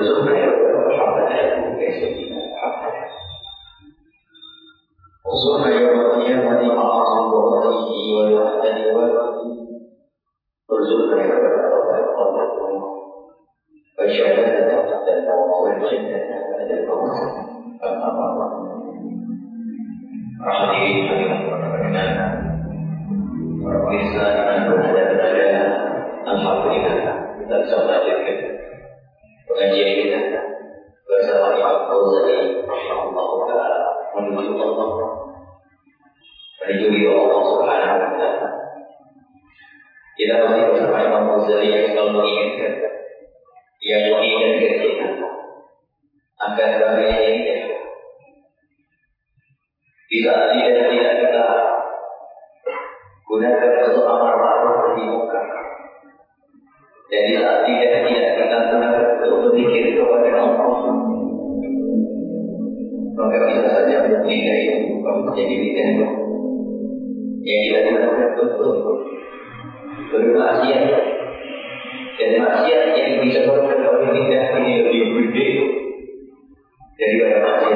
por eso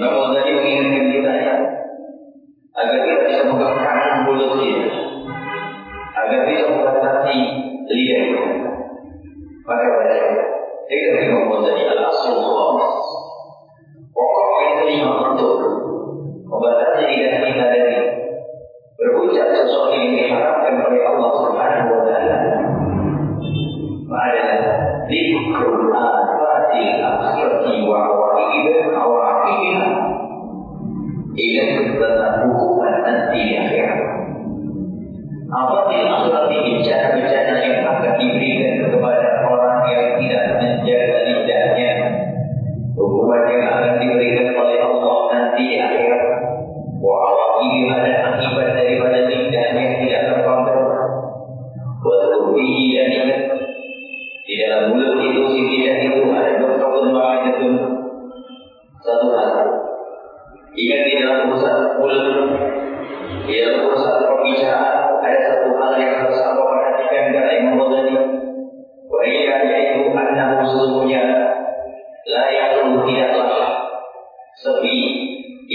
You know,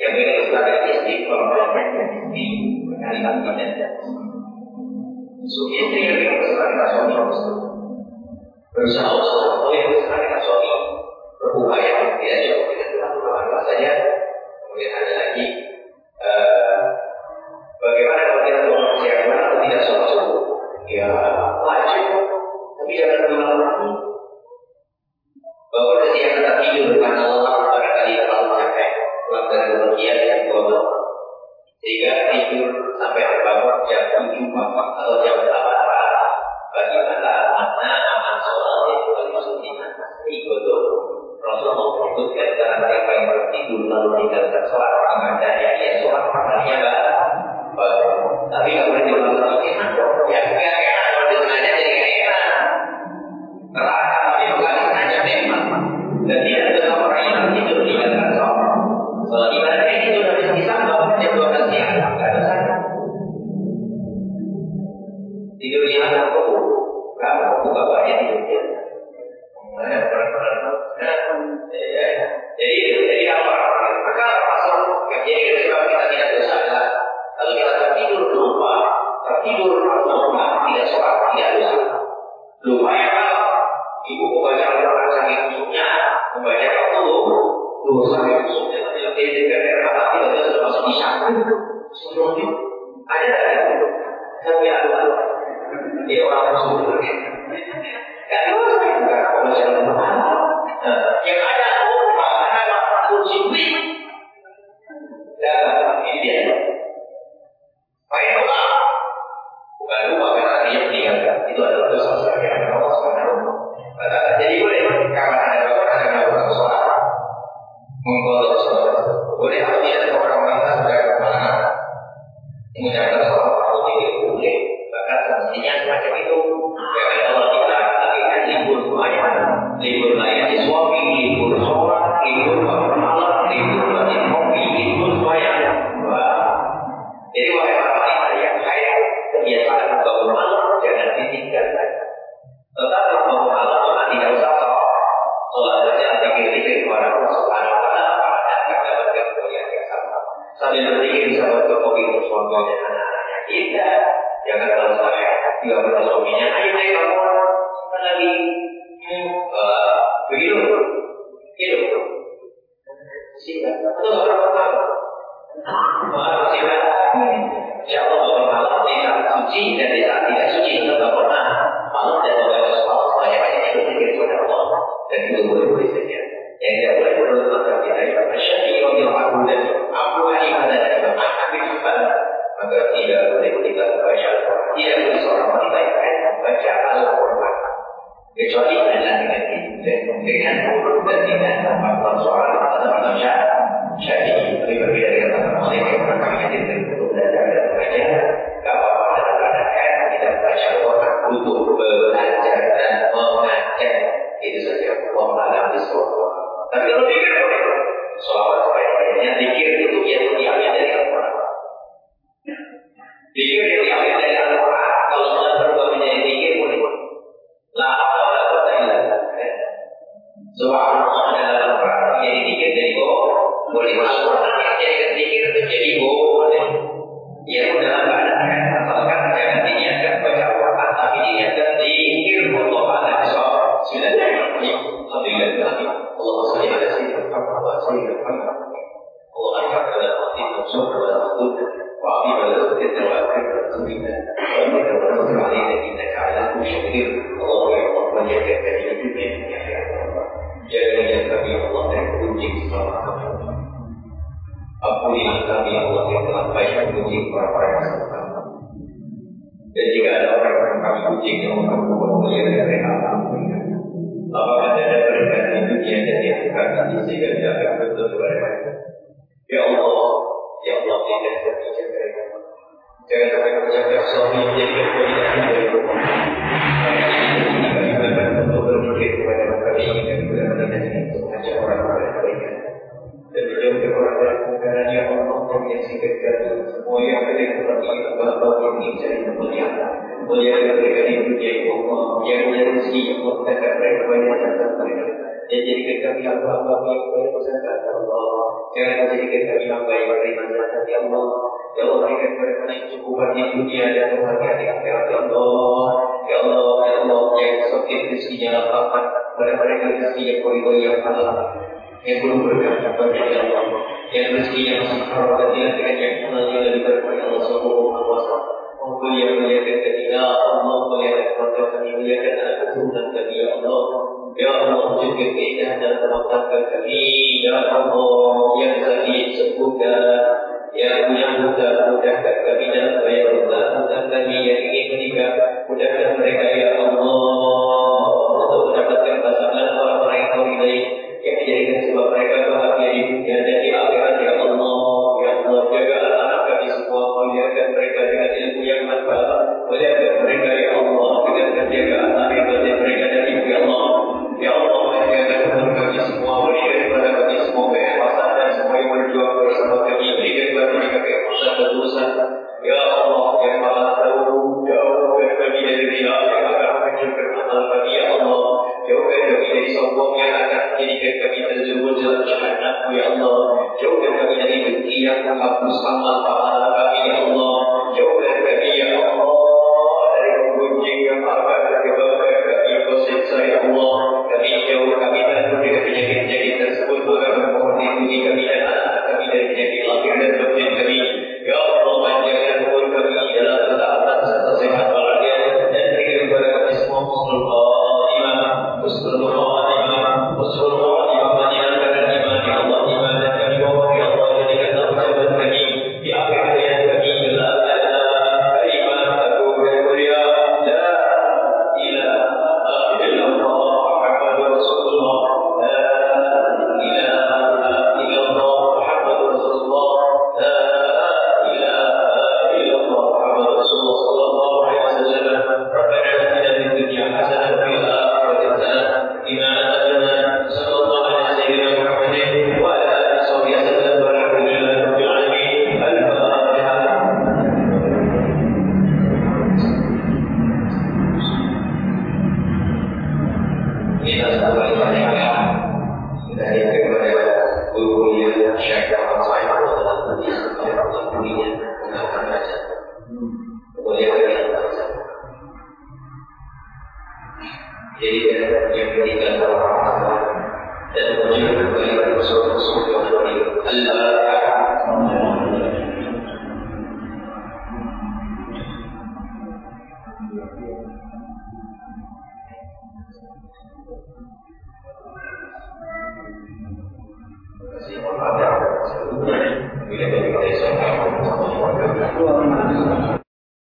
yang ini di, sebutkan karena mereka yang tertidur lalu meninggalkan sholat orang percaya ya sholat pertanyaan baru tapi nggak boleh diulang terus. Tidur, ya biar enak kalau disengaja jadi nggak enak neraka tapi bukan tidur, memang dan dia adalah orang yang itu meninggalkan sholat sholat ibadah itu dari segi sama dia dua belas jam nggak ada sana tidurnya anak aku kamu buka banyak tidurnya ada peran-peran jadi jadi apa maka asal jadi sebab kita tidak dosa adalah kalau kita tertidur lupa tertidur lupa tidak sholat tidak dosa lupa ya ibu membaca Al-Quran saking busuknya membaca Allah dosa saking busuknya tapi lebih dari tidak dosa membawa sesuatu. Boleh Tapi nanti bisa bantu kopi suaminya anak-anaknya kita. Jangan kalau sampai juga suaminya, ayo ayo kamu lagi begitu, itu orang orang Maaf, silakan. Insya Allah malam ini akan suci boleh masuk jadi berpikir terjadi boleh ya sudah nggak ada asalkan jangan diniatkan baca Quran tapi diniatkan zikir Allah ada sholat sudah Alhamdulillah Allah sholli ada sayyidina Muhammad wa sih, Muhammad Allah ارفع على خطيئة الشكر ولا مخدود waktu على خطيئة pada waktu وإنك وتستر علينا إنك على كل شيء اللهم اعطنا من يكفي من kami Allah yang telah baik dan muji orang-orang yang Dan jika ada orang yang kami uji yang orang bermusir dari Allah Apakah ada berkat di dunia dan di akhirat jika tidak ada betul berkat Ya Allah, Ya Allah tidak Jangan sampai kami jadi suami menjadi bilang hamba baik kepada Allah. Jangan kau jadikan kami hamba yang menerima zakat ya Allah. Ya Allah berikan kepada kami kecukupan di dunia dan kebahagiaan di akhirat ya Allah. Ya Allah, ya Allah, jangan sokir rezekinya lapangan kepada mereka rezeki yang kau yang halal. Yang belum berkah kepada ya Allah. Yang rezekinya masih haram dan tidak dengan yang halal yang lebih berkah Allah Subhanahu wa Taala. Untuk yang melihatkan ketiga Allah melihatkan kuasa kami melihatkan kesempatan kami Ya Allah Ya Allah wujudkan keindahan dan kemaksakan kami Ya Allah querida y bendita Muhammad, el Señor que nosotros, Señor, al